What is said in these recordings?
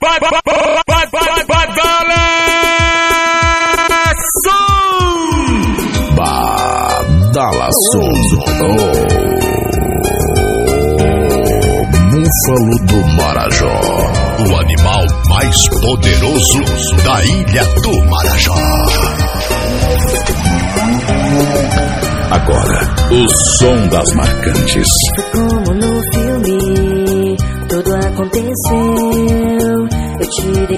Vai, vai, vai, vai, vai, vai, Badalação. Oh. Búfalo do Marajó. O animal mais poderoso da ilha do Marajó. Agora, o som das marcantes.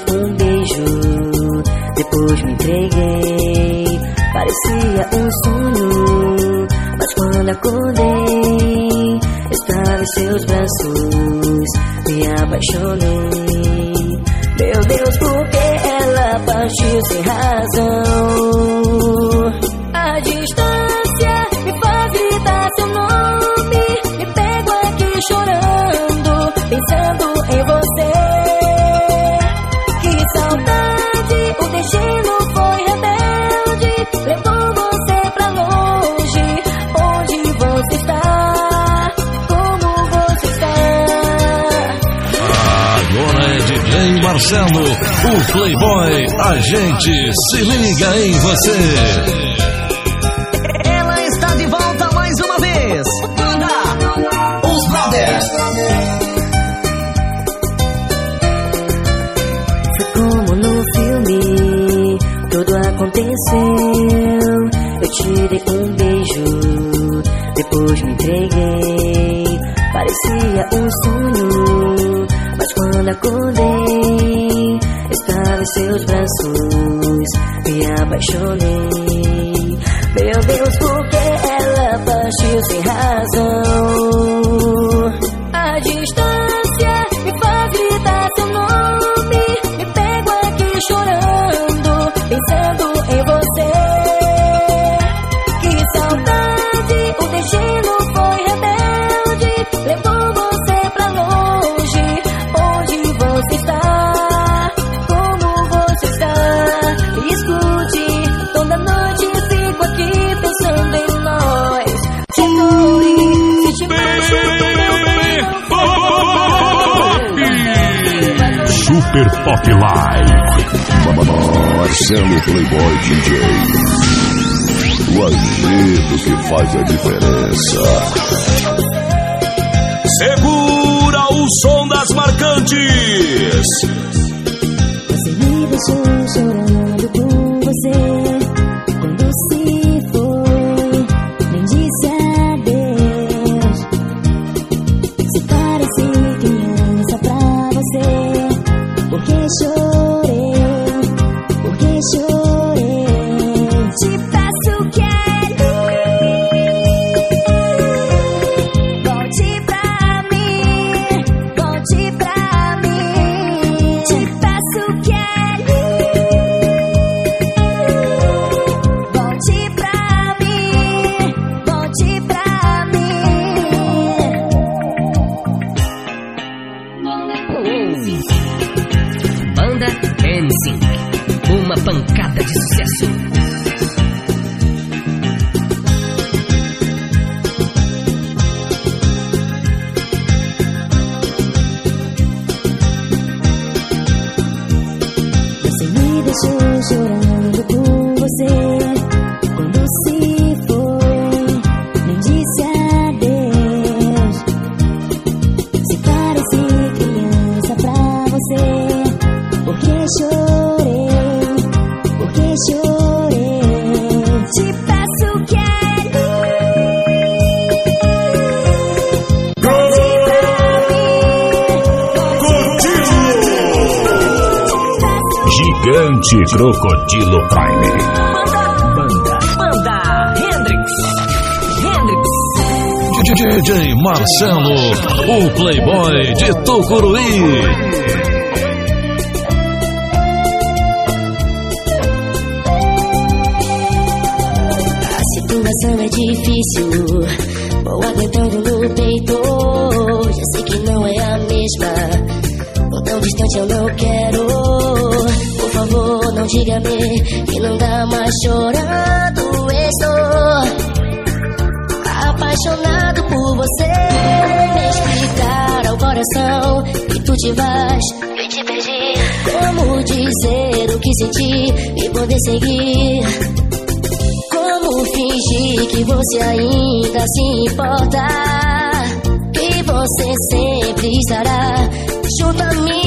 Um beijo, depois me entreguei. Parecia um sonho, mas quando acordei, estava em seus braços. Me apaixonei. Meu Deus, por que ela partiu sem razão? Marcelo, o Playboy. A gente se liga em você. Ela está de volta mais uma vez. Banda Os Brothers. Foi como no filme, tudo aconteceu. Eu te dei um beijo, depois me entreguei. Parecia um sonho, mas quando acordei, apaixonei. Meu Deus, por Super Pop Live. Marcelo Playboy DJ. O agito que faz a diferença. Segura o som das marcantes. Você me deixou Crocodilo Prime. Banda, banda Hendrix. Hendrix. DJ Marcelo, o Playboy de Tucuruí. A situação é difícil, vou aguentando no peito. Já sei que não é a mesma, ou tão distante eu não quero. Favor, não diga-me que não dá mais chorando. Estou apaixonado por você. Me explicar ao coração que tu te vais. Eu te perdi Como dizer o que senti e poder seguir? Como fingir que você ainda se importa? Que você sempre estará junto a mim.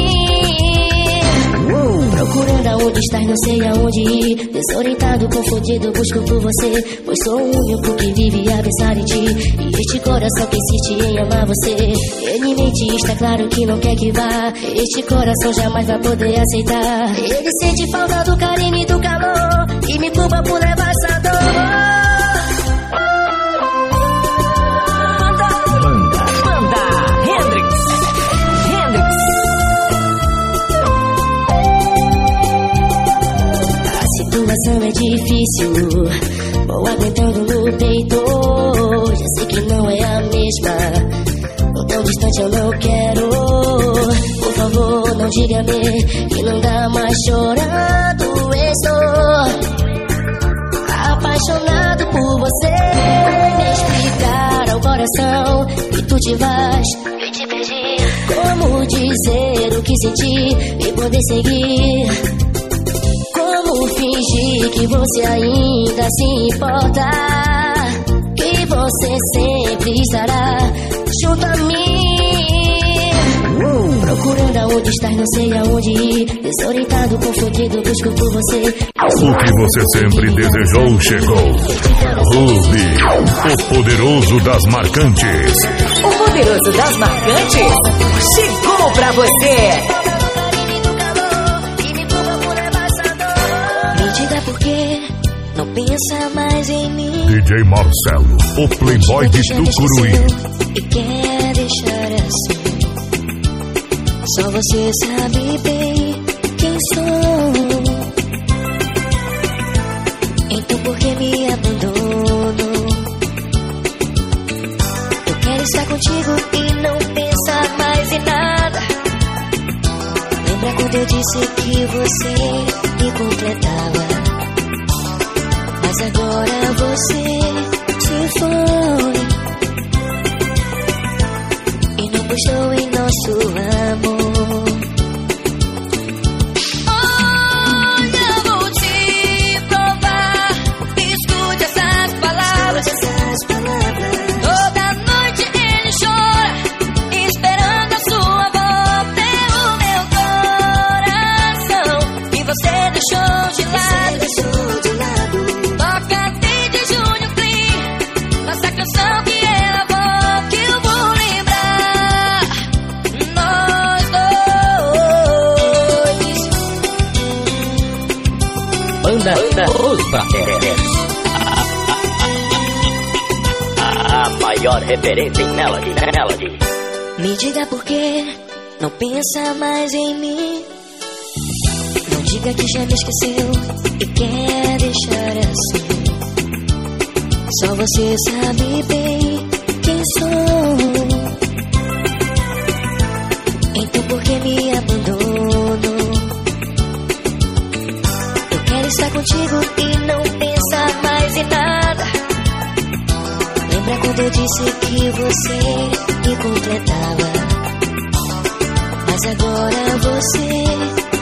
Procurando aonde estás, não sei aonde ir. Desorientado, confundido, busco por você. Pois sou o único que vive a pensar em ti. E este coração que insiste em amar você. Ele mente, está claro que não quer que vá. Este coração jamais vai poder aceitar. Ele sente falta do carinho e do calor. E me culpa por levar essa dor. Chorando. Estou apaixonado por você. Me explicar ao coração que tu te vais. Eu te perdi. Como dizer o que senti e poder seguir? Como fingir que você ainda se importa? Que você sempre estará junto a mim. Procurando aonde estás, não sei aonde ir. Desorientado, confundido, busco por você. O que você sempre desejou chegou. Ruby, o poderoso das marcantes. O poderoso das marcantes chegou pra você. Me diga não pensa mais em mim. DJ Marcelo, o playboy de Tucuruí. E quer deixar assim. Só você sabe bem quem sou. Então por que me abandono? Eu quero estar contigo e não pensar mais em nada. Lembra quando eu disse que você me completava? Mas agora você se foi não gostou em nosso amor. Maior referência em Melody, Melody. Me diga por que não pensa mais em mim. Não diga que já me esqueceu e quer deixar assim. Só você sabe bem quem sou. Então por que me abandono? Eu quero estar contigo e não pensar mais em nada. Lembra quando eu disse que você me completava? Mas agora você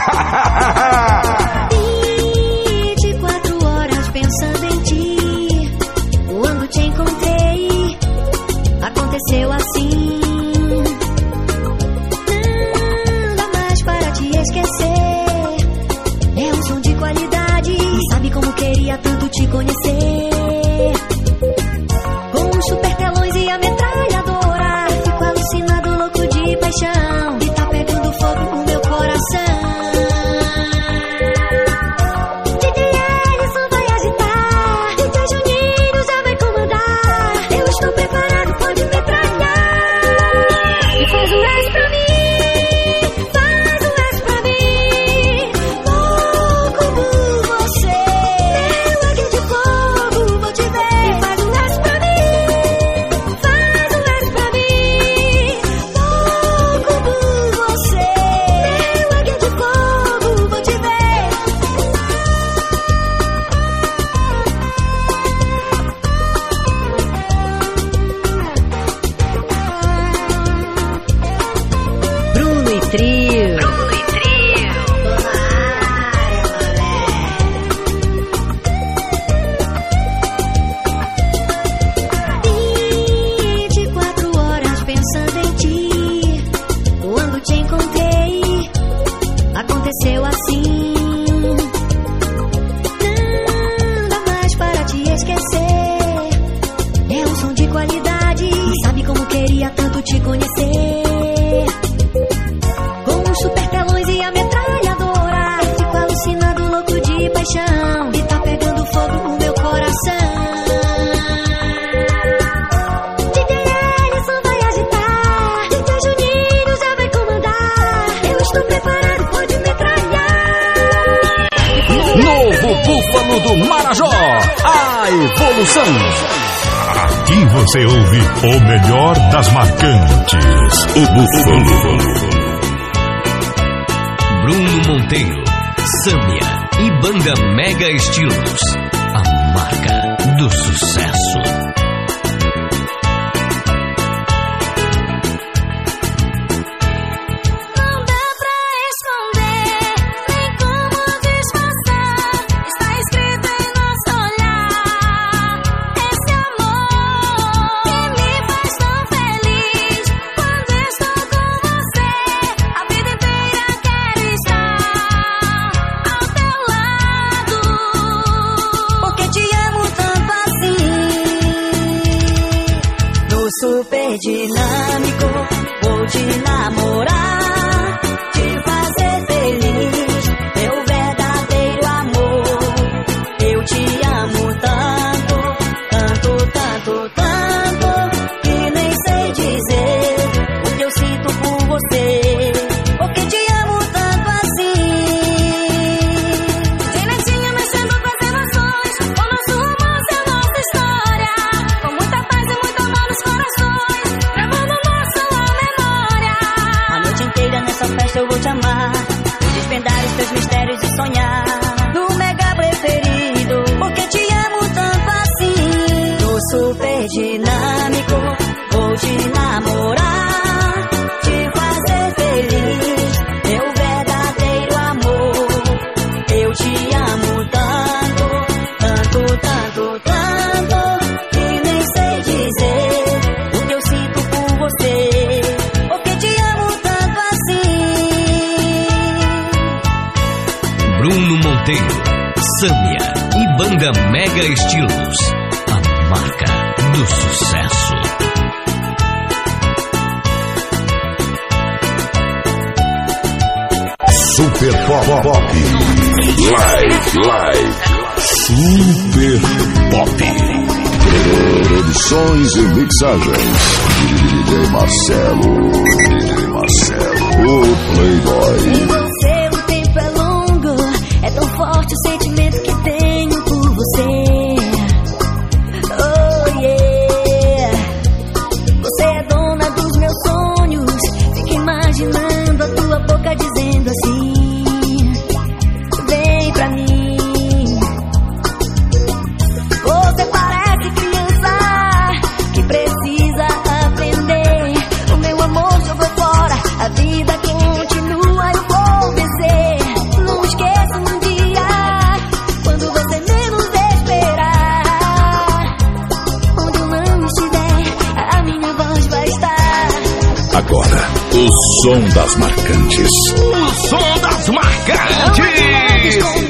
ha ha ha ha! a evolução. Aqui você ouve o melhor das marcantes. O Búfalo. Bruno Monteiro, Sâmia e Banda Mega Estilos. A marca do sucesso. da Mega Estilos, a marca do sucesso. Super Pop Pop. Live Live. Super Pop. Produções e mixagens. DJ Marcelo. DJ Marcelo O Playboy. Agora, o som das marcantes. O som das marcantes!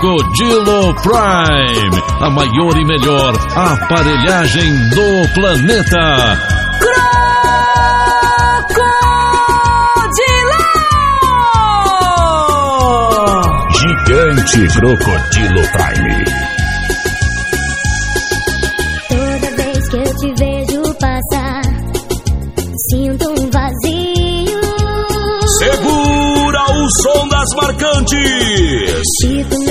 Crocodilo Prime, a maior e melhor aparelhagem do planeta. Crocodilo! Gigante Crocodilo Prime. Toda vez que eu te vejo passar, sinto um vazio. Segura o som das marcantes. Tipo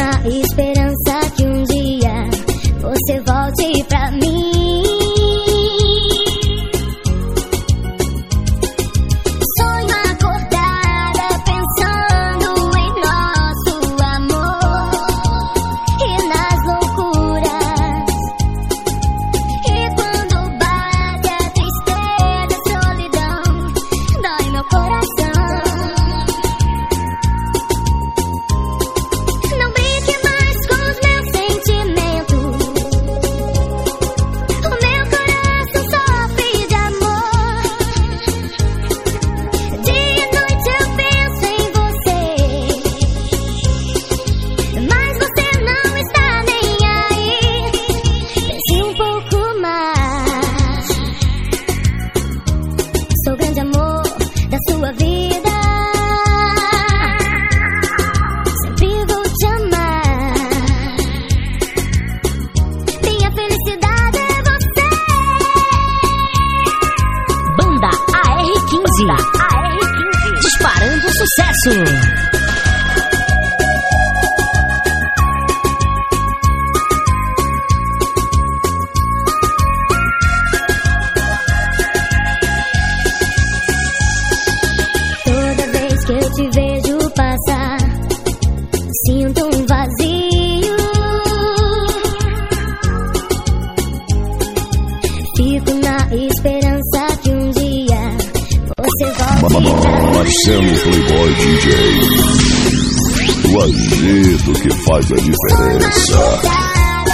faz a diferença.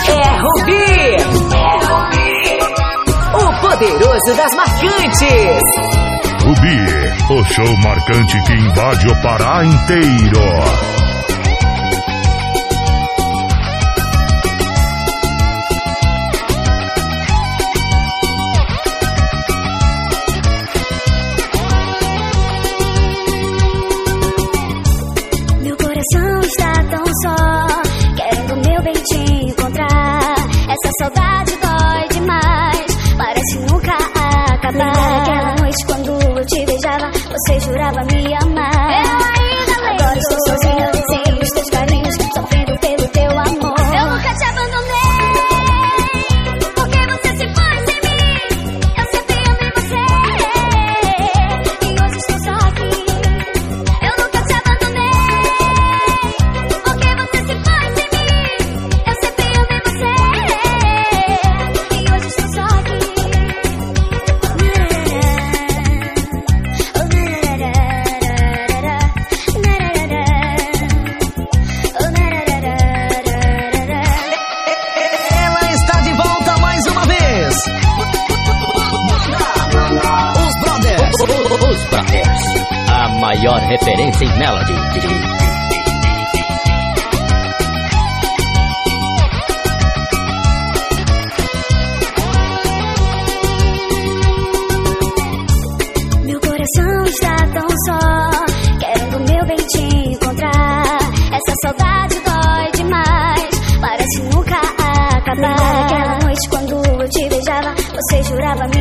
É Rubi! É O poderoso das marcantes! Rubi, o show marcante que invade o Pará inteiro. apaga. Noite, quando eu te beijava, você jurava me